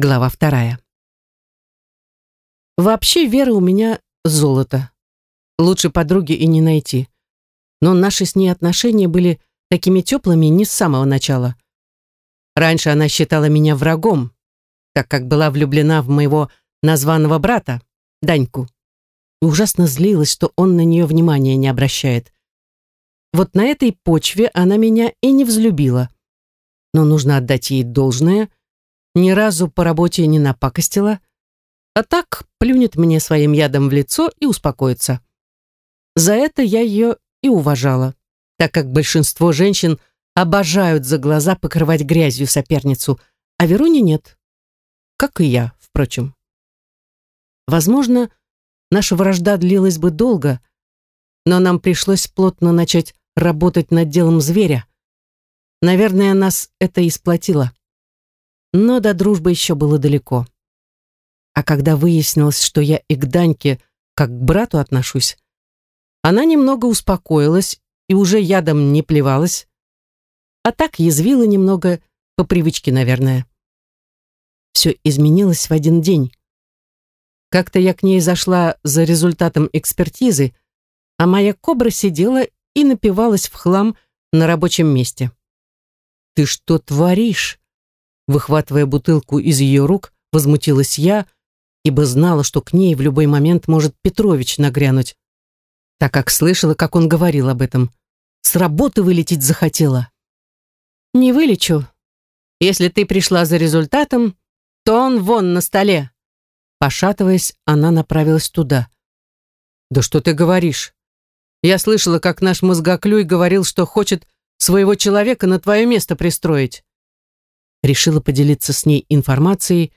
Глава вторая. Вообще Вера у меня золото. Лучше подруги и не найти. Но наши с ней отношения были такими теплыми не с самого начала. Раньше она считала меня врагом, так как была влюблена в моего названного брата, Даньку. И ужасно злилась, что он на нее внимания не обращает. Вот на этой почве она меня и не взлюбила. Но нужно отдать ей должное. Ни разу по работе не напакостила. А так плюнет мне своим ядом в лицо и успокоится. За это я ее и уважала, так как большинство женщин обожают за глаза покрывать грязью соперницу, а Веруни нет. Как и я, впрочем. Возможно, наша вражда длилась бы долго, но нам пришлось плотно начать работать над делом зверя. Наверное, нас это и сплотило. Но до дружбы еще было далеко. А когда выяснилось, что я и к Даньке как к брату отношусь, она немного успокоилась и уже ядом не плевалась, а так язвила немного, по привычке, наверное. Все изменилось в один день. Как-то я к ней зашла за результатом экспертизы, а моя кобра сидела и напивалась в хлам на рабочем месте. «Ты что творишь?» Выхватывая бутылку из ее рук, возмутилась я, ибо знала, что к ней в любой момент может Петрович нагрянуть, так как слышала, как он говорил об этом. С работы вылететь захотела. «Не вылечу. Если ты пришла за результатом, то он вон на столе». Пошатываясь, она направилась туда. «Да что ты говоришь? Я слышала, как наш мозгоклюй говорил, что хочет своего человека на твое место пристроить. Решила поделиться с ней информацией,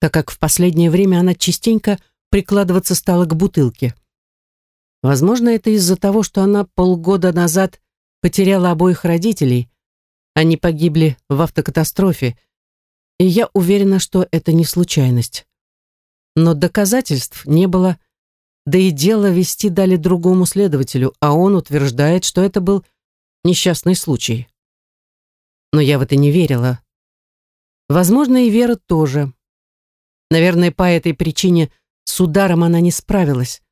так как в последнее время она частенько прикладываться стала к бутылке. Возможно, это из-за того, что она полгода назад потеряла обоих родителей. Они погибли в автокатастрофе, и я уверена, что это не случайность. Но доказательств не было, да и дело вести дали другому следователю, а он утверждает, что это был несчастный случай. Но я в это не верила. Возможно, и Вера тоже. Наверное, по этой причине с ударом она не справилась.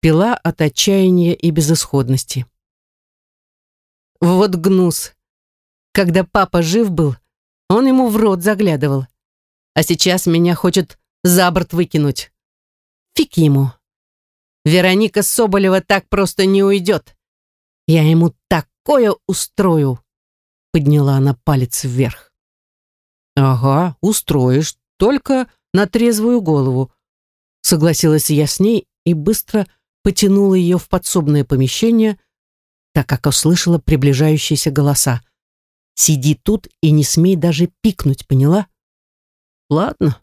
Пила от отчаяния и безысходности. Вот гнус. Когда папа жив был, он ему в рот заглядывал. А сейчас меня хочет за борт выкинуть. Фиг ему. Вероника Соболева так просто не уйдет. Я ему такое устрою. Подняла она палец вверх. Ага, устроишь, только на трезвую голову. Согласилась я с ней и быстро потянула ее в подсобное помещение, так как услышала приближающиеся голоса. «Сиди тут и не смей даже пикнуть, поняла?» «Ладно».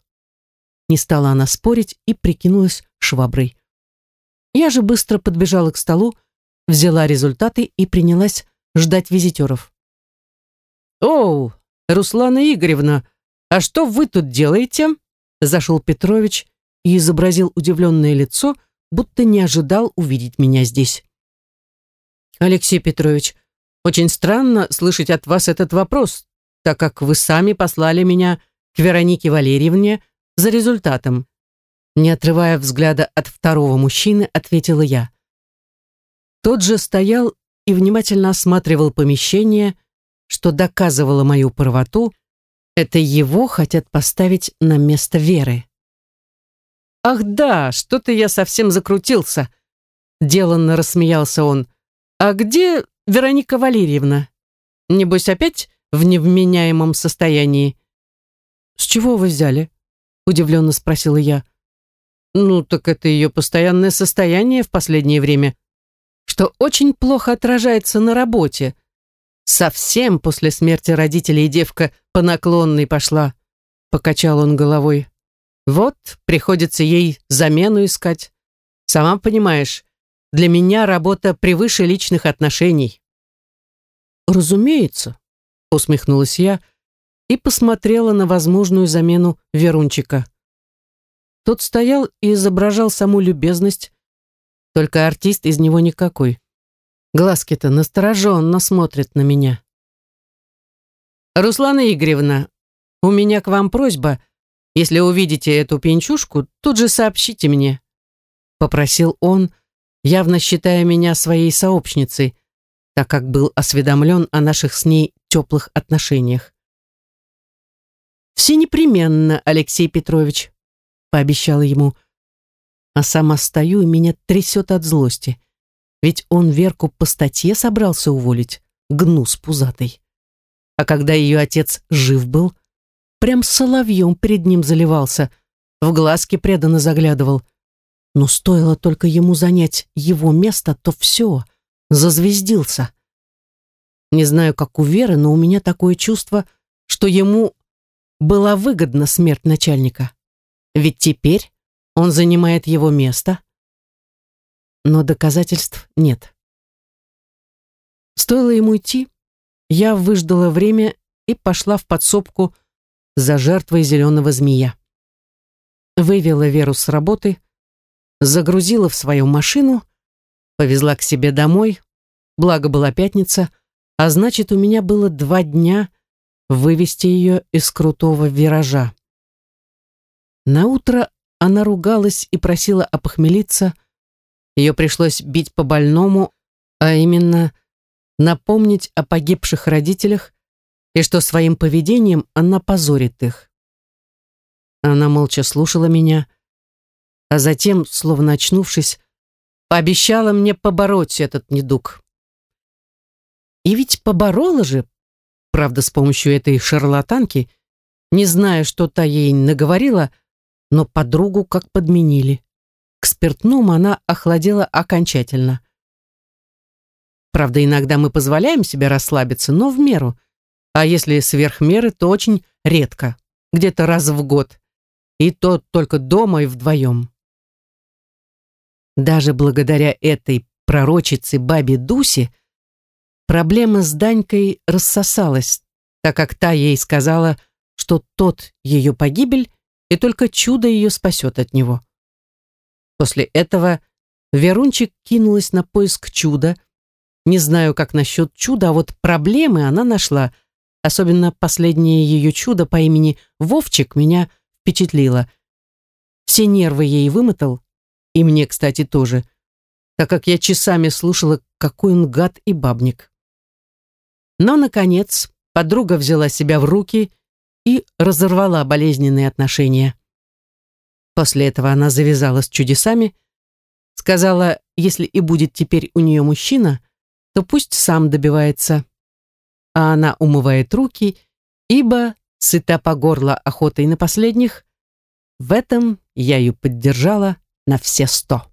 Не стала она спорить и прикинулась шваброй. Я же быстро подбежала к столу, взяла результаты и принялась ждать визитеров. «Оу, Руслана Игоревна, а что вы тут делаете?» Зашел Петрович и изобразил удивленное лицо, будто не ожидал увидеть меня здесь. «Алексей Петрович, очень странно слышать от вас этот вопрос, так как вы сами послали меня к Веронике Валерьевне за результатом. Не отрывая взгляда от второго мужчины, ответила я. Тот же стоял и внимательно осматривал помещение, что доказывало мою правоту. Это его хотят поставить на место Веры. «Ах да, что-то я совсем закрутился», — деланно рассмеялся он. «А где Вероника Валерьевна? Небось, опять в невменяемом состоянии?» «С чего вы взяли?» — удивленно спросила я. Ну, так это ее постоянное состояние в последнее время, что очень плохо отражается на работе. Совсем после смерти родителей девка по наклонной пошла, покачал он головой. Вот, приходится ей замену искать. Сама понимаешь, для меня работа превыше личных отношений. Разумеется, усмехнулась я и посмотрела на возможную замену Верунчика. Тот стоял и изображал саму любезность, только артист из него никакой. Глазки-то настороженно смотрят на меня. «Руслана Игоревна, у меня к вам просьба. Если увидите эту пенчушку, тут же сообщите мне», — попросил он, явно считая меня своей сообщницей, так как был осведомлен о наших с ней теплых отношениях. «Все непременно, Алексей Петрович», — пообещала ему, а сама стою и меня трясет от злости. Ведь он Верку по статье собрался уволить, гнус пузатый. А когда ее отец жив был, прям соловьем перед ним заливался, в глазки преданно заглядывал. Но стоило только ему занять его место, то все, зазвездился. Не знаю, как у Веры, но у меня такое чувство, что ему была выгодна смерть начальника. Ведь теперь он занимает его место. Но доказательств нет. Стоило ему идти, я выждала время и пошла в подсобку за жертвой зеленого змея. Вывела Веру с работы, загрузила в свою машину, повезла к себе домой, благо была пятница, а значит, у меня было два дня вывести ее из крутого виража. На утро она ругалась и просила опохмелиться. Ее пришлось бить по больному, а именно напомнить о погибших родителях и что своим поведением она позорит их. Она молча слушала меня, а затем, словно очнувшись, пообещала мне побороть этот недуг. И ведь поборола же, правда, с помощью этой шарлатанки, не зная, что та ей наговорила, но подругу как подменили. К спиртному она охладела окончательно. Правда, иногда мы позволяем себе расслабиться, но в меру. А если сверх меры, то очень редко, где-то раз в год. И то только дома и вдвоем. Даже благодаря этой пророчице бабе Дусе проблема с Данькой рассосалась, так как та ей сказала, что тот ее погибель, и только чудо ее спасет от него. После этого Верунчик кинулась на поиск чуда, не знаю, как насчет чуда, а вот проблемы она нашла. Особенно последнее ее чудо по имени Вовчик меня впечатлило. Все нервы ей вымотал, и мне, кстати, тоже, так как я часами слушала, какой он гад и бабник. Но, наконец, подруга взяла себя в руки и разорвала болезненные отношения. После этого она завязала с чудесами, сказала, если и будет теперь у нее мужчина, то пусть сам добивается. А она умывает руки, ибо, сыта по горло охотой на последних, в этом я ее поддержала на все сто.